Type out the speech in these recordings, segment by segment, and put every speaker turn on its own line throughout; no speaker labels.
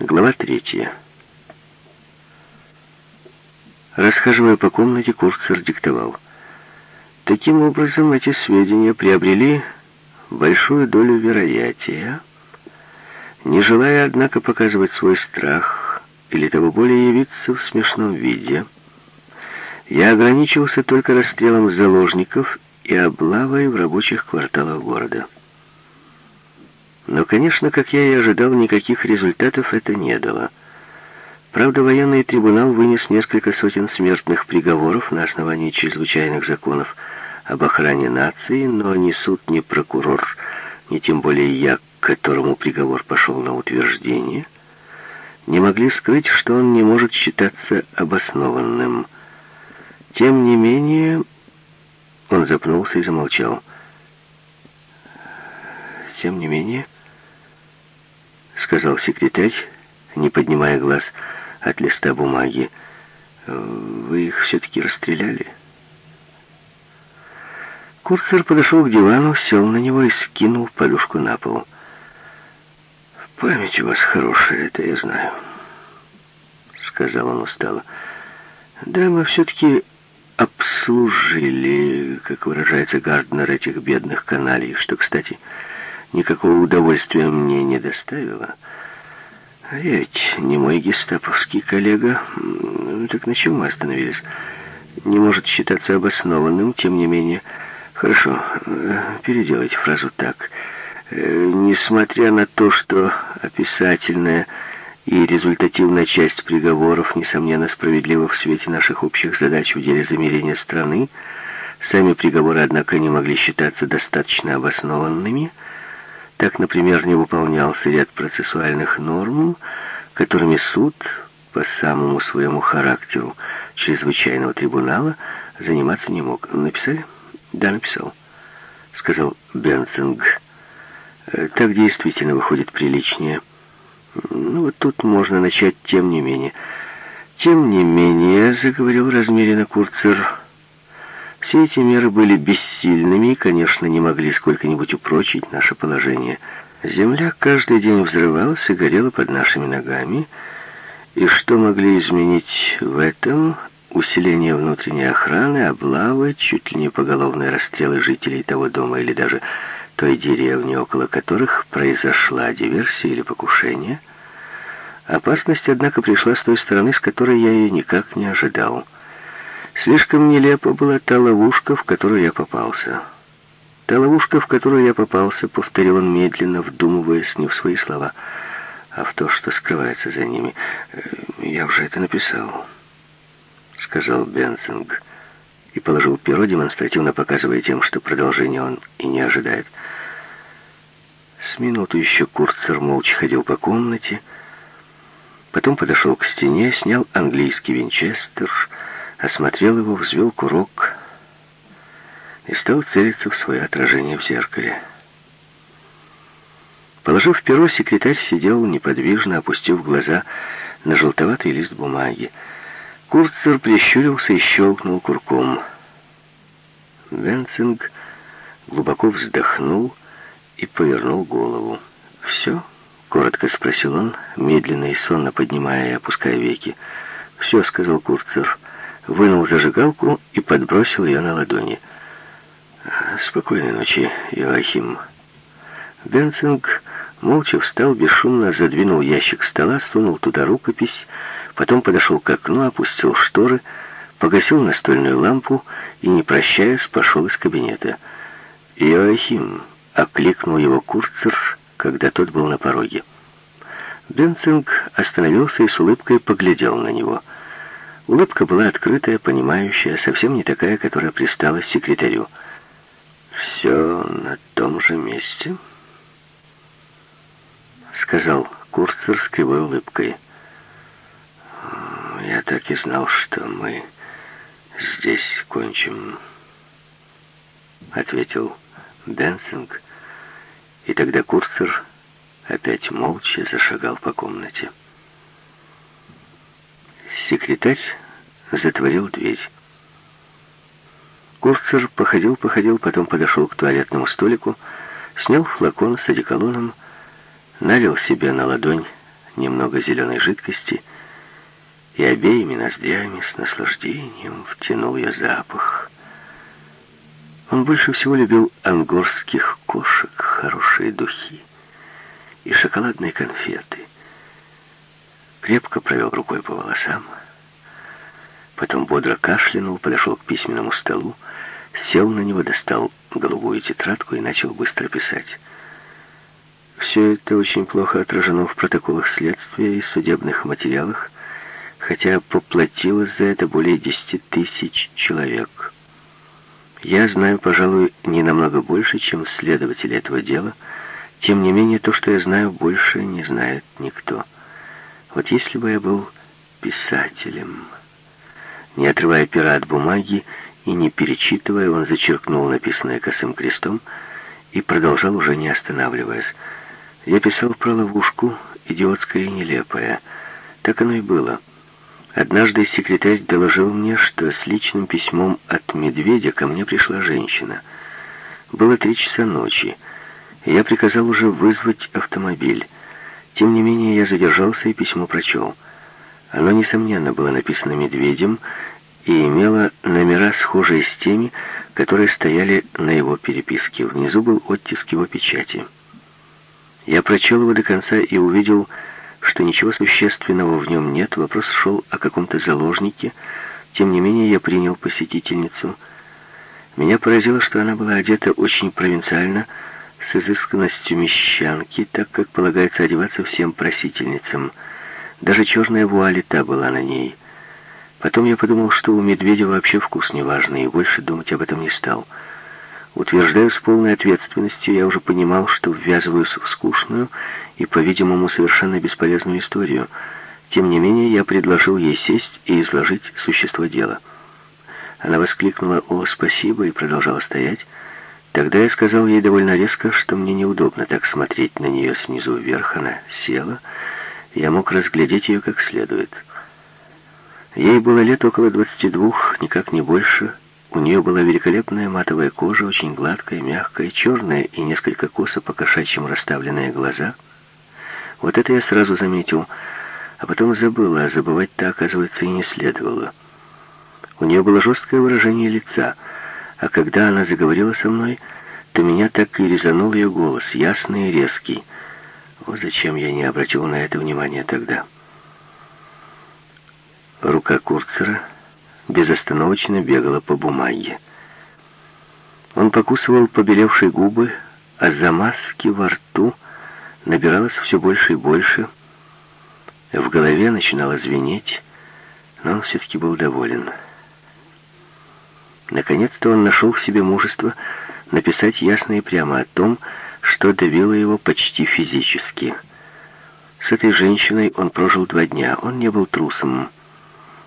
Глава третья. Расхаживая по комнате, Курцер диктовал. Таким образом, эти сведения приобрели большую долю вероятия, не желая, однако, показывать свой страх или того более явиться в смешном виде, я ограничился только расстрелом заложников и облавой в рабочих кварталах города. Но, конечно, как я и ожидал, никаких результатов это не дало. Правда, военный трибунал вынес несколько сотен смертных приговоров на основании чрезвычайных законов об охране нации, но ни суд, ни прокурор, ни тем более я, к которому приговор пошел на утверждение, не могли скрыть, что он не может считаться обоснованным. Тем не менее, он запнулся и замолчал. Тем не менее, — сказал секретарь, не поднимая глаз от листа бумаги. «Вы их все-таки расстреляли?» Курцер подошел к дивану, сел на него и скинул подушку на пол. «Память у вас хорошая, это я знаю», — сказал он устало. «Да, мы все-таки обслужили, как выражается Гарднер, этих бедных каналей, что, кстати, никакого удовольствия мне не доставило. А ведь не мой гестаповский коллега. Так на чем мы остановились? Не может считаться обоснованным, тем не менее. Хорошо, э, переделайте фразу так. Э, несмотря на то, что описательная и результативная часть приговоров, несомненно, справедлива в свете наших общих задач в деле замерения страны, сами приговоры, однако, не могли считаться достаточно обоснованными, так, например, не выполнялся ряд процессуальных норм, которыми суд по самому своему характеру чрезвычайного трибунала заниматься не мог. Написали? Да, написал, сказал Бенцинг. «Э, так действительно выходит приличнее. Ну, вот тут можно начать тем не менее. Тем не менее, заговорил размеренно Курцер, все эти меры были бессильными и, конечно, не могли сколько-нибудь упрочить наше положение. Земля каждый день взрывалась и горела под нашими ногами, и что могли изменить в этом усиление внутренней охраны, облавы, чуть ли не поголовные расстрелы жителей того дома или даже той деревни, около которых произошла диверсия или покушение. Опасность, однако, пришла с той стороны, с которой я ее никак не ожидал. Слишком нелепо была та ловушка, в которую я попался. Та ловушка, в которую я попался, повторил он медленно, вдумываясь не в свои слова, а в то, что скрывается за ними. «Э, «Я уже это написал», — сказал Бенсинг, и положил перо, демонстративно показывая тем, что продолжение он и не ожидает. С минуту еще Курцер молча ходил по комнате, потом подошел к стене, снял английский винчестер — осмотрел его, взвел курок и стал целиться в свое отражение в зеркале. Положив перо, секретарь сидел неподвижно, опустив глаза на желтоватый лист бумаги. Курцер прищурился и щелкнул курком. Венцинг глубоко вздохнул и повернул голову. «Все?» — коротко спросил он, медленно и сонно поднимая и опуская веки. «Все», — сказал Курцер вынул зажигалку и подбросил ее на ладони. «Спокойной ночи, Иоахим». Бенцинг молча встал, бесшумно задвинул ящик стола, сунул туда рукопись, потом подошел к окну, опустил шторы, погасил настольную лампу и, не прощаясь, пошел из кабинета. «Иоахим!» — окликнул его Курцер, когда тот был на пороге. Бенцинг остановился и с улыбкой поглядел на него — Улыбка была открытая, понимающая, совсем не такая, которая пристала секретарю. «Все на том же месте?» Сказал Курцер с кривой улыбкой. «Я так и знал, что мы здесь кончим», — ответил Бенсинг. И тогда Курцер опять молча зашагал по комнате. Секретарь затворил дверь. Курцер походил-походил, потом подошел к туалетному столику, снял флакон с одеколоном, налил себе на ладонь немного зеленой жидкости и обеими ноздрями с наслаждением втянул я запах. Он больше всего любил ангорских кошек, хорошие духи и шоколадные конфеты. Крепко провел рукой по волосам, потом бодро кашлянул, подошел к письменному столу, сел на него, достал голубую тетрадку и начал быстро писать. Все это очень плохо отражено в протоколах следствия и судебных материалах, хотя поплатилось за это более десяти тысяч человек. Я знаю, пожалуй, не намного больше, чем следователи этого дела, тем не менее, то, что я знаю, больше не знает никто. Вот если бы я был писателем... Не отрывая пера от бумаги и не перечитывая, он зачеркнул написанное косым крестом и продолжал, уже не останавливаясь. Я писал про ловушку, идиотская и нелепая. Так оно и было. Однажды секретарь доложил мне, что с личным письмом от медведя ко мне пришла женщина. Было три часа ночи. Я приказал уже вызвать автомобиль. Тем не менее, я задержался и письмо прочел. Оно, несомненно, было написано медведем и имело номера, схожие с теми, которые стояли на его переписке. Внизу был оттиск его печати. Я прочел его до конца и увидел, что ничего существенного в нем нет. Вопрос шел о каком-то заложнике. Тем не менее, я принял посетительницу. Меня поразило, что она была одета очень провинциально, с изысканностью мещанки, так как полагается одеваться всем просительницам. Даже черная вуаль та была на ней. Потом я подумал, что у медведя вообще вкус неважный, и больше думать об этом не стал. Утверждаю с полной ответственностью, я уже понимал, что ввязываюсь в скучную и, по-видимому, совершенно бесполезную историю. Тем не менее, я предложил ей сесть и изложить существо дела. Она воскликнула «О, спасибо!» и продолжала стоять. Тогда я сказал ей довольно резко, что мне неудобно так смотреть на нее снизу вверх. Она села, я мог разглядеть ее как следует. Ей было лет около двадцати двух, никак не больше, у нее была великолепная матовая кожа, очень гладкая, мягкая, черная и несколько косо по кошачьим расставленные глаза. Вот это я сразу заметил, а потом забыл, а забывать-то, оказывается, и не следовало. У нее было жесткое выражение лица, а когда она заговорила со мной, то меня так и резанул ее голос, ясный и резкий. Вот зачем я не обратил на это внимания тогда. Рука Курцера безостановочно бегала по бумаге. Он покусывал побелевшие губы, а за маски во рту набиралось все больше и больше. В голове начинало звенеть, но он все-таки был доволен. Наконец-то он нашел в себе мужество написать ясно и прямо о том, что давило его почти физически. С этой женщиной он прожил два дня. Он не был трусом.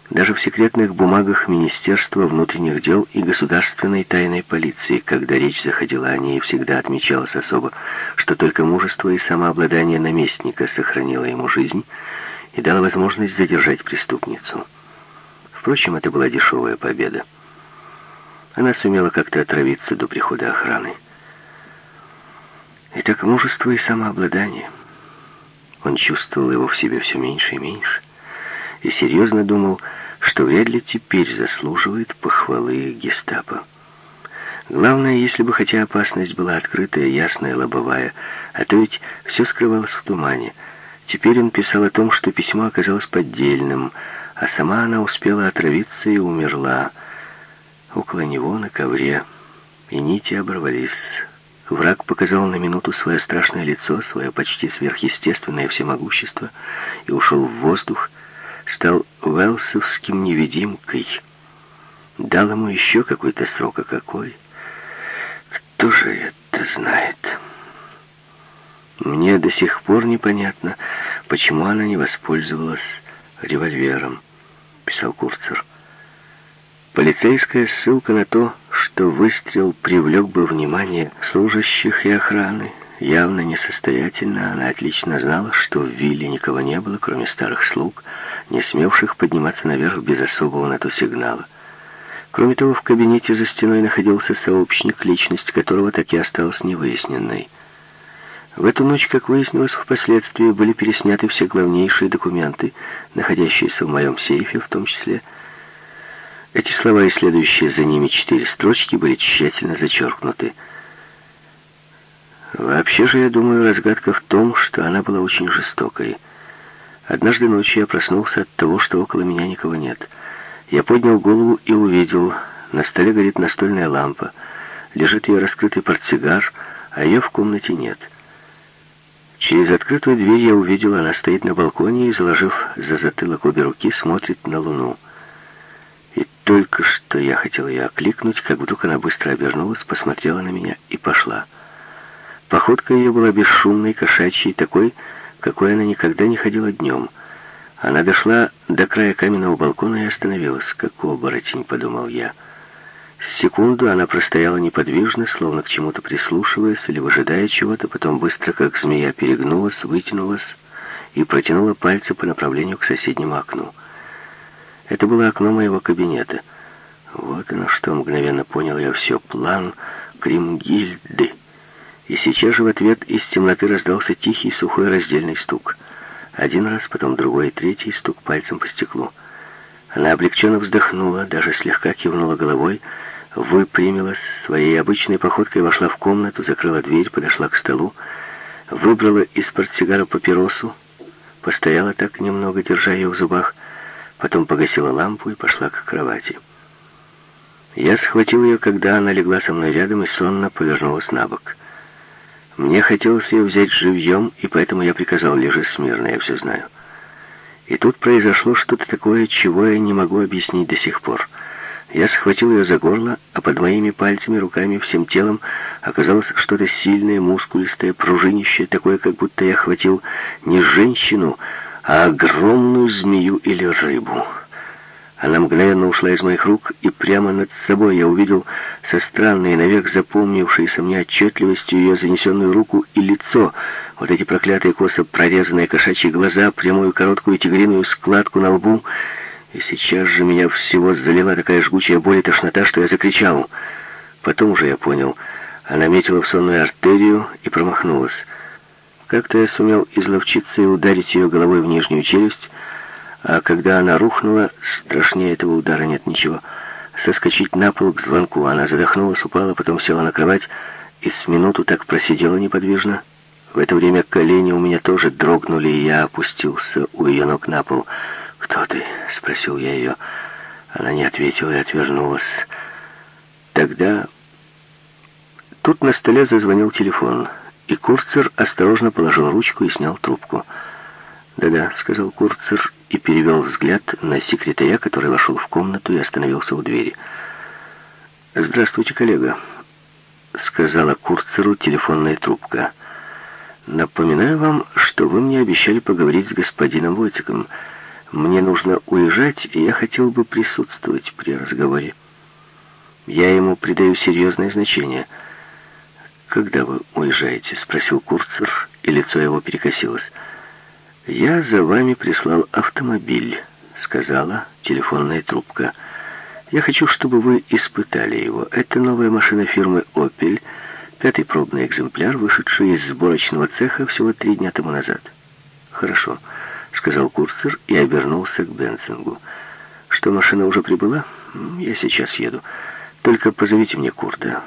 Даже в секретных бумагах Министерства внутренних дел и Государственной тайной полиции, когда речь заходила о ней, всегда отмечалось особо, что только мужество и самообладание наместника сохранило ему жизнь и дало возможность задержать преступницу. Впрочем, это была дешевая победа. Она сумела как-то отравиться до прихода охраны. Итак, мужество и самообладание. Он чувствовал его в себе все меньше и меньше и серьезно думал, что вряд ли теперь заслуживает похвалы гестапо. Главное, если бы хотя опасность была открытая, ясная, лобовая, а то ведь все скрывалось в тумане. Теперь он писал о том, что письмо оказалось поддельным, а сама она успела отравиться и умерла. Около него на ковре, и нити оборвались. Враг показал на минуту свое страшное лицо, свое почти сверхъестественное всемогущество, и ушел в воздух, стал велсовским невидимкой. Дал ему еще какой-то срок, а какой? Кто же это знает? Мне до сих пор непонятно, почему она не воспользовалась револьвером, писал Курцер. Полицейская ссылка на то, что выстрел привлек бы внимание служащих и охраны, явно несостоятельно. Она отлично знала, что в вилле никого не было, кроме старых слуг, не смевших подниматься наверх без особого на то сигнала. Кроме того, в кабинете за стеной находился сообщник, личность которого так и осталась невыясненной. В эту ночь, как выяснилось впоследствии, были пересняты все главнейшие документы, находящиеся в моем сейфе, в том числе. Эти слова и следующие за ними четыре строчки были тщательно зачеркнуты. Вообще же, я думаю, разгадка в том, что она была очень жестокой. Однажды ночью я проснулся от того, что около меня никого нет. Я поднял голову и увидел, на столе горит настольная лампа, лежит ее раскрытый портсигар, а ее в комнате нет. Через открытую дверь я увидел, она стоит на балконе и, заложив за затылок обе руки, смотрит на луну. Только что я хотел ее окликнуть, как вдруг она быстро обернулась, посмотрела на меня и пошла. Походка ее была бесшумной, кошачьей, такой, какой она никогда не ходила днем. Она дошла до края каменного балкона и остановилась. «Как оборотень», — подумал я. Секунду она простояла неподвижно, словно к чему-то прислушиваясь или выжидая чего-то, потом быстро, как змея, перегнулась, вытянулась и протянула пальцы по направлению к соседнему окну. Это было окно моего кабинета. Вот оно что, мгновенно понял я все. План Кримгильды. И сейчас же в ответ из темноты раздался тихий сухой раздельный стук. Один раз, потом другой, третий стук пальцем по стеклу. Она облегченно вздохнула, даже слегка кивнула головой, выпрямилась своей обычной походкой, вошла в комнату, закрыла дверь, подошла к столу, выбрала из портсигара папиросу, постояла так немного, держа ее в зубах, потом погасила лампу и пошла к кровати. Я схватил ее, когда она легла со мной рядом и сонно повернулась на бок. Мне хотелось ее взять живьем, и поэтому я приказал, лежи смирно, я все знаю. И тут произошло что-то такое, чего я не могу объяснить до сих пор. Я схватил ее за горло, а под моими пальцами, руками, всем телом оказалось что-то сильное, мускулистое, пружинищее, такое, как будто я хватил не женщину, а огромную змею или рыбу. Она мгновенно ушла из моих рук, и прямо над собой я увидел со странной, навек запомнившейся мне отчетливостью ее занесенную руку и лицо, вот эти проклятые косо прорезанные кошачьи глаза, прямую короткую тигриную складку на лбу, и сейчас же меня всего залила такая жгучая боль и тошнота, что я закричал. Потом уже я понял, она метила в сонную артерию и промахнулась. Как-то я сумел изловчиться и ударить ее головой в нижнюю челюсть, а когда она рухнула, страшнее этого удара нет ничего. Соскочить на пол к звонку. Она задохнулась, упала, потом села на кровать и с минуту так просидела неподвижно. В это время колени у меня тоже дрогнули, и я опустился у ее ног на пол. «Кто ты?» — спросил я ее. Она не ответила и отвернулась. Тогда... Тут на столе зазвонил телефон, и Курцер осторожно положил ручку и снял трубку. «Да-да», — сказал Курцер и перевел взгляд на секретаря, который вошел в комнату и остановился у двери. «Здравствуйте, коллега», — сказала Курцеру телефонная трубка. «Напоминаю вам, что вы мне обещали поговорить с господином Войтиком. Мне нужно уезжать, и я хотел бы присутствовать при разговоре. Я ему придаю серьезное значение». «Когда вы уезжаете?» — спросил Курцер, и лицо его перекосилось. «Я за вами прислал автомобиль», — сказала телефонная трубка. «Я хочу, чтобы вы испытали его. Это новая машина фирмы «Опель», пятый пробный экземпляр, вышедший из сборочного цеха всего три дня тому назад». «Хорошо», — сказал Курцер и обернулся к Бенцингу. «Что, машина уже прибыла? Я сейчас еду. Только позовите мне Курта.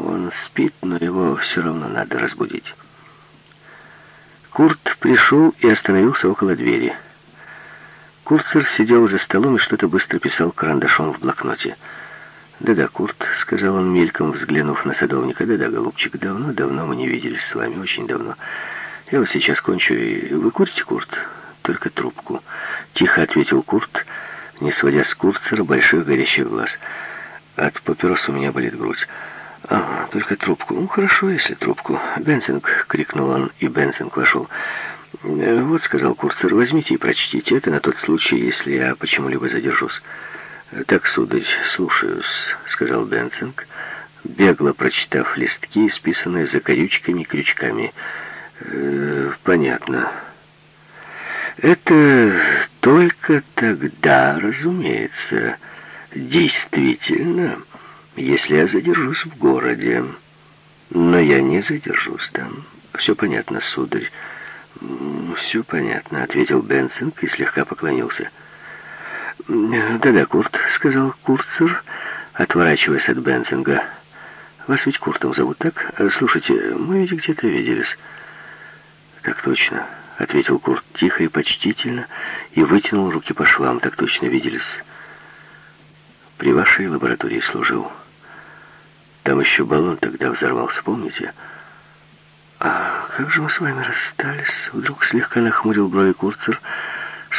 Он спит, но его все равно надо разбудить». Курт пришел и остановился около двери. Курцер сидел за столом и что-то быстро писал карандашом в блокноте. «Да-да, Курт», — сказал он мельком, взглянув на садовника. «Да-да, голубчик, давно-давно мы не виделись с вами, очень давно. Я вот сейчас кончу, и вы курите, Курт?» «Только трубку», — тихо ответил Курт, не сводя с Курцера больших горящих глаз. «От папирос у меня болит грудь». «Ага, только трубку. Ну, хорошо, если трубку». «Бенсинг!» — крикнул он, и Бенсинг вошел. «Э, «Вот», — сказал Курцер, — «возьмите и прочтите это на тот случай, если я почему-либо задержусь». «Так, сударь, слушаюсь», — сказал Бенсинг, бегло прочитав листки, исписанные закорючками и крючками. «Э, «Понятно». «Это только тогда, разумеется, действительно...» если я задержусь в городе. Но я не задержусь там. Все понятно, сударь. Все понятно, ответил Бенсинг и слегка поклонился. «Да-да, Курт», — сказал Курцер, отворачиваясь от Бенсинга. «Вас ведь Куртом зовут, так? Слушайте, мы ведь где-то виделись». «Так точно», — ответил Курт тихо и почтительно и вытянул руки по швам. «Так точно виделись. При вашей лаборатории служил. Там еще баллон тогда взорвался, помните?» «А как же мы с вами расстались?» Вдруг слегка нахмурил брови Курцер,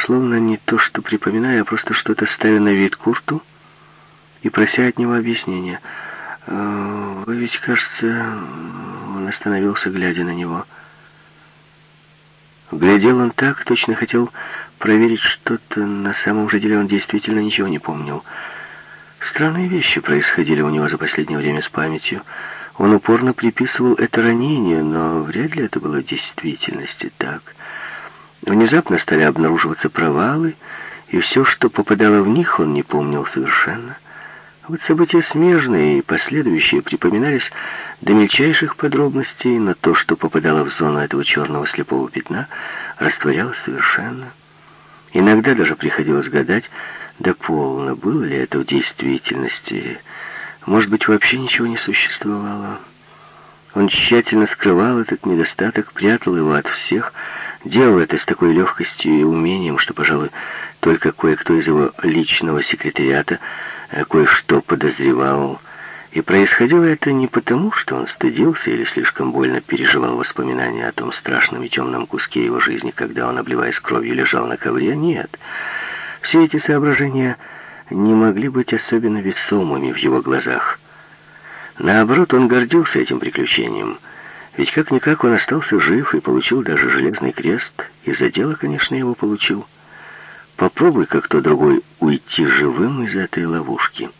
словно не то, что припоминая, а просто что-то ставя на вид Курту и прося от него объяснения. «А, «Вы ведь, кажется...» Он остановился, глядя на него. Глядел он так, точно хотел проверить что-то. На самом же деле он действительно ничего не помнил. Странные вещи происходили у него за последнее время с памятью. Он упорно приписывал это ранению, но вряд ли это было в действительности так. Внезапно стали обнаруживаться провалы, и все, что попадало в них, он не помнил совершенно. Вот события смежные и последующие припоминались до мельчайших подробностей, но то, что попадало в зону этого черного слепого пятна, растворялось совершенно. Иногда даже приходилось гадать, да было ли это в действительности, может быть, вообще ничего не существовало. Он тщательно скрывал этот недостаток, прятал его от всех, делал это с такой легкостью и умением, что, пожалуй, только кое-кто из его личного секретариата э, кое-что подозревал. И происходило это не потому, что он стыдился или слишком больно переживал воспоминания о том страшном и темном куске его жизни, когда он, обливаясь кровью, лежал на ковре. Нет. Все эти соображения не могли быть особенно весомыми в его глазах. Наоборот, он гордился этим приключением. Ведь как-никак он остался жив и получил даже железный крест, и за дело, конечно, его получил. Попробуй, как кто другой, уйти живым из этой ловушки.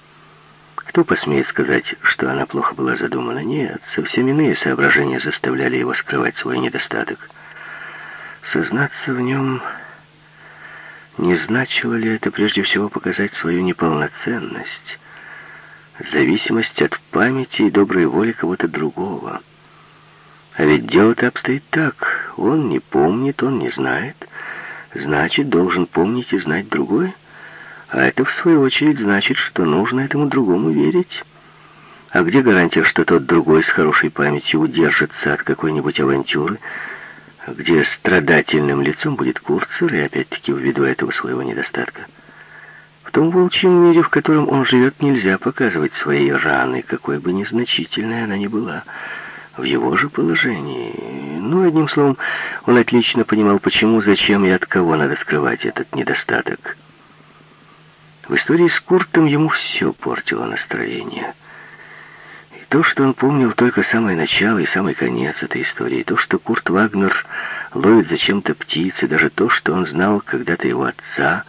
Кто посмеет сказать, что она плохо была задумана? Нет, совсем иные соображения заставляли его скрывать свой недостаток. Сознаться в нем не значило ли это прежде всего показать свою неполноценность, зависимость от памяти и доброй воли кого-то другого? А ведь дело-то обстоит так. Он не помнит, он не знает. Значит, должен помнить и знать другой. А это, в свою очередь, значит, что нужно этому другому верить. А где гарантия, что тот другой с хорошей памятью удержится от какой-нибудь авантюры, где страдательным лицом будет Курцер, и опять-таки ввиду этого своего недостатка. В том волчьем мире, в котором он живет, нельзя показывать свои раны, какой бы незначительной она ни была, в его же положении. Ну, одним словом, он отлично понимал, почему, зачем и от кого надо скрывать этот недостаток. В истории с Куртом ему все портило настроение. То, что он помнил только самое начало и самый конец этой истории, то, что Курт Вагнер ловит зачем-то птицы, даже то, что он знал когда-то его отца,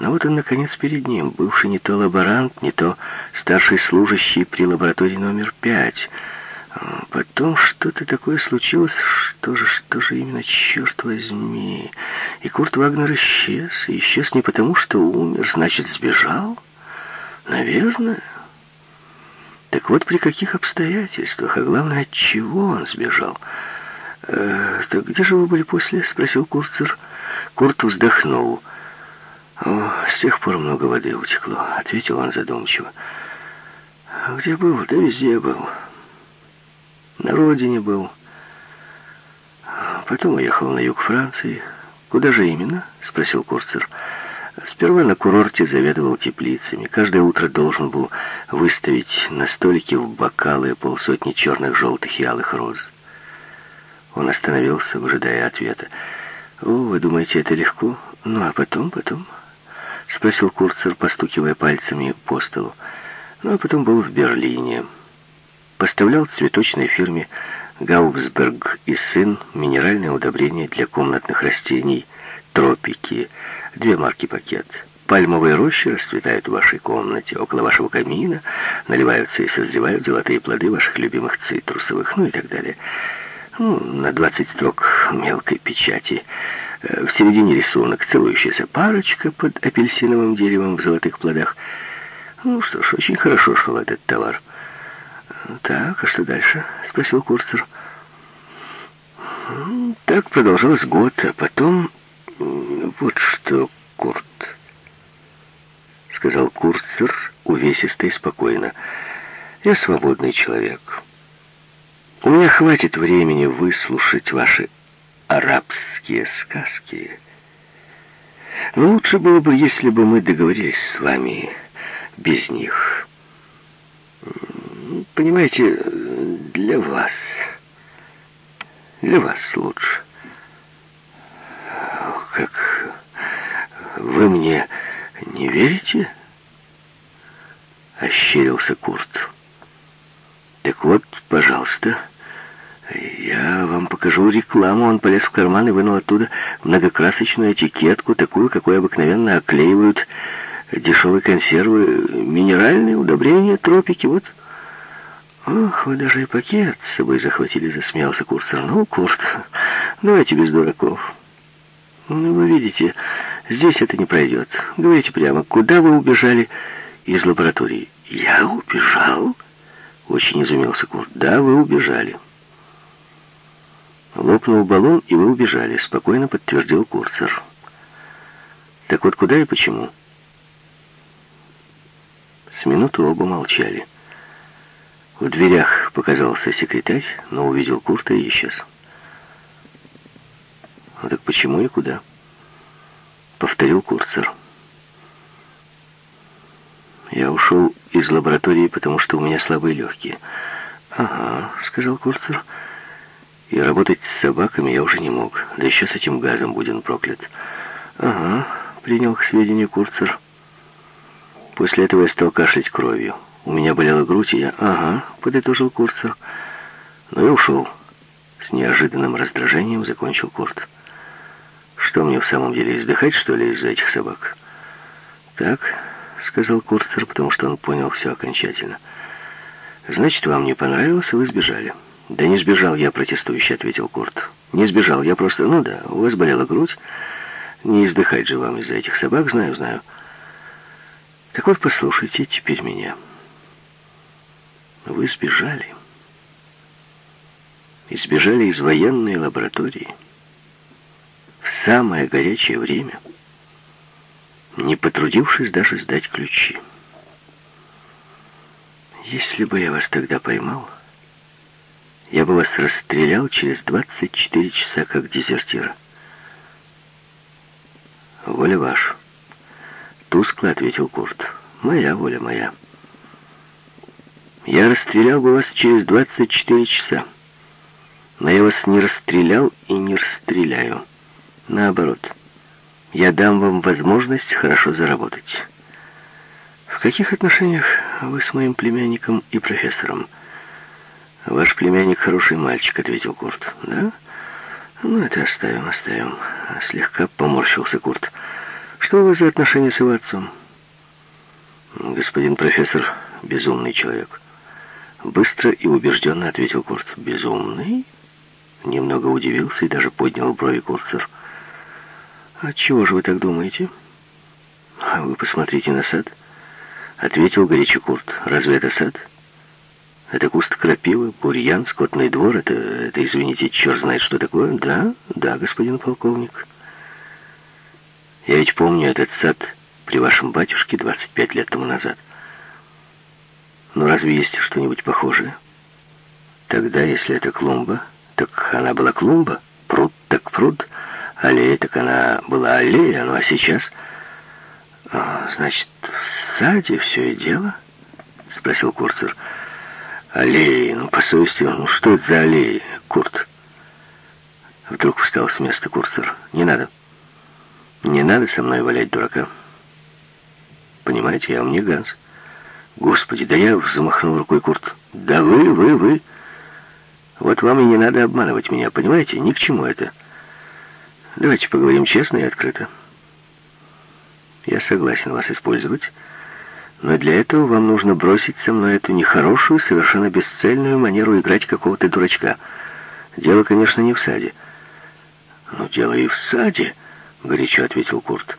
но вот он, наконец, перед ним, бывший не то лаборант, не то старший служащий при лаборатории номер пять. Потом что-то такое случилось, что же, что же именно, черт возьми. И Курт Вагнер исчез, и исчез не потому, что умер, значит, сбежал. Наверное. Так вот, при каких обстоятельствах, а главное, от чего он сбежал? «Э, «Так где же вы были после?» — спросил Курцер. Курт вздохнул. «О, с тех пор много воды утекло», — ответил он задумчиво. «Где был? Да везде был. На родине был. Потом уехал на юг Франции. Куда же именно?» — спросил. «Курцер». Сперва на курорте заведовал теплицами. Каждое утро должен был выставить на столике в бокалы полсотни черных, желтых и алых роз. Он остановился, выжидая ответа. «О, вы думаете, это легко? Ну, а потом, потом?» — спросил Курцер, постукивая пальцами по столу. Ну, а потом был в Берлине. Поставлял цветочной фирме «Гаубсберг и сын» минеральное удобрение для комнатных растений «Тропики», Две марки пакет. Пальмовые рощи расцветают в вашей комнате, около вашего камина, наливаются и созревают золотые плоды ваших любимых цитрусовых, ну и так далее. Ну, на 20 строк мелкой печати. Э, в середине рисунок целующаяся парочка под апельсиновым деревом в золотых плодах. Ну что ж, очень хорошо шел этот товар. «Так, а что дальше?» — спросил Курцер. Так продолжалось год, а потом... Вот что, Курт, сказал Курцер увесисто и спокойно. Я свободный человек. У меня хватит времени выслушать ваши арабские сказки. Но лучше было бы, если бы мы договорились с вами без них. Понимаете, для вас... Для вас лучше. Как вы мне не верите? Ощерился Курт. Так вот, пожалуйста, я вам покажу рекламу. Он полез в карман и вынул оттуда многокрасочную этикетку, такую, какой обыкновенно оклеивают дешевые консервы, минеральные удобрения, тропики, вот. «Ох, вы даже и пакет с собой захватили», — засмеялся Курцер. «Ну, Курт, давайте без дураков. Ну, вы видите, здесь это не пройдет. Говорите прямо, куда вы убежали из лаборатории?» «Я убежал?» — очень изумился Курт. «Да, вы убежали». Лопнул баллон, и вы убежали, спокойно подтвердил Курцер. Так вот куда и почему? С минуту оба молчали. В дверях показался секретарь, но увидел Курта и исчез. «Ну так почему и куда?» Повторил Курцер. «Я ушел из лаборатории, потому что у меня слабые легкие». «Ага», — сказал Курцер. «И работать с собаками я уже не мог. Да еще с этим газом будем проклят». «Ага», — принял к сведению Курцер. После этого я стал кашлять кровью. У меня болела грудь, и я... Ага, подытожил Курцер. Ну и ушел. С неожиданным раздражением закончил Курт. Что мне в самом деле, издыхать, что ли, из-за этих собак? Так, сказал Курцер, потому что он понял все окончательно. Значит, вам не понравилось, и вы сбежали. Да не сбежал я, протестующий, ответил Курт. Не сбежал, я просто... Ну да, у вас болела грудь. Не издыхать же вам из-за этих собак, знаю, знаю. Так вот, послушайте теперь меня. Вы сбежали. И сбежали из военной лаборатории самое горячее время, не потрудившись даже сдать ключи. Если бы я вас тогда поймал, я бы вас расстрелял через 24 часа как дезертира. Воля ваша. Тускло ответил Курт. Моя воля, моя. Я расстрелял бы вас через 24 часа. Но я вас не расстрелял и не расстреляю. Наоборот, я дам вам возможность хорошо заработать. В каких отношениях вы с моим племянником и профессором? Ваш племянник хороший мальчик, ответил Курт. Да? Ну, это оставим, оставим. Слегка поморщился Курт. Что у вас за отношения с его отцом? Господин профессор, безумный человек. Быстро и убежденно ответил Курт. «Безумный?» Немного удивился и даже поднял брови Курцер. «Отчего же вы так думаете?» «А вы посмотрите на сад», — ответил горячий Курт. «Разве это сад?» «Это куст крапивы, бурьян, скотный двор. Это, это, извините, черт знает, что такое. Да, да, господин полковник. Я ведь помню этот сад при вашем батюшке 25 лет тому назад. Но разве есть что-нибудь похожее? Тогда, если это клумба, так она была клумба, пруд так пруд, аллея так она была аллея, ну а сейчас... А, значит, в саде все и дело? Спросил Курцер. Аллеи, ну по совести, ну что это за аллеи, Курт? Вдруг встал с места Курцер. Не надо. Не надо со мной валять дурака. Понимаете, я вам не Ганс. Господи, да я замахнул рукой Курт. Да вы, вы, вы. Вот вам и не надо обманывать меня, понимаете? Ни к чему это. Давайте поговорим честно и открыто. Я согласен вас использовать, но для этого вам нужно бросить со мной эту нехорошую, совершенно бесцельную манеру играть какого-то дурачка. Дело, конечно, не в саде. Но дело и в саде, горячо ответил Курт.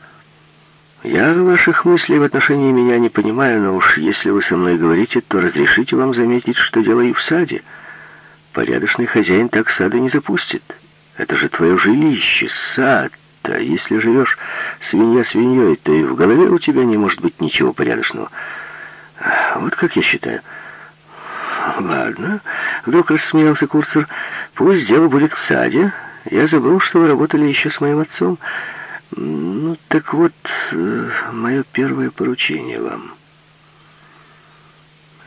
Я ваших мыслей в отношении меня не понимаю, но уж если вы со мной говорите, то разрешите вам заметить, что дело и в саде. Порядочный хозяин так сада не запустит. Это же твое жилище, сад-то. Если живешь свинья свиньей, то и в голове у тебя не может быть ничего порядочного. Вот как я считаю. Ладно, вдруг рассмеялся Курцер. Пусть дело будет в саде. Я забыл, что вы работали еще с моим отцом. Ну, так вот, э, мое первое поручение вам.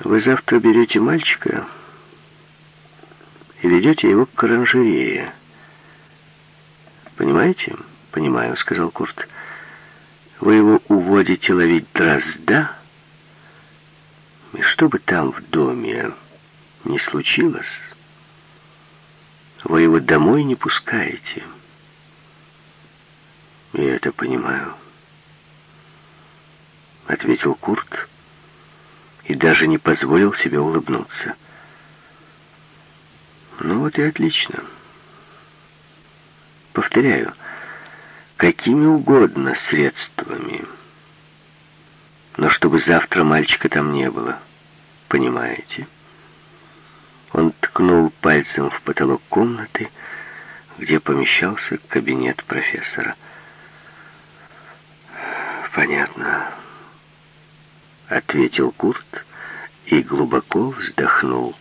Вы завтра берете мальчика и ведете его к оранжерее. Понимаете? Понимаю, сказал Курт. Вы его уводите ловить дрозда, и что бы там в доме ни случилось, вы его домой не пускаете. Я это понимаю, ответил Курт и даже не позволил себе улыбнуться. Ну вот и отлично. Повторяю, какими угодно средствами. Но чтобы завтра мальчика там не было. Понимаете? Он ткнул пальцем в потолок комнаты, где помещался кабинет профессора. «Понятно», — ответил Курт и глубоко вздохнул.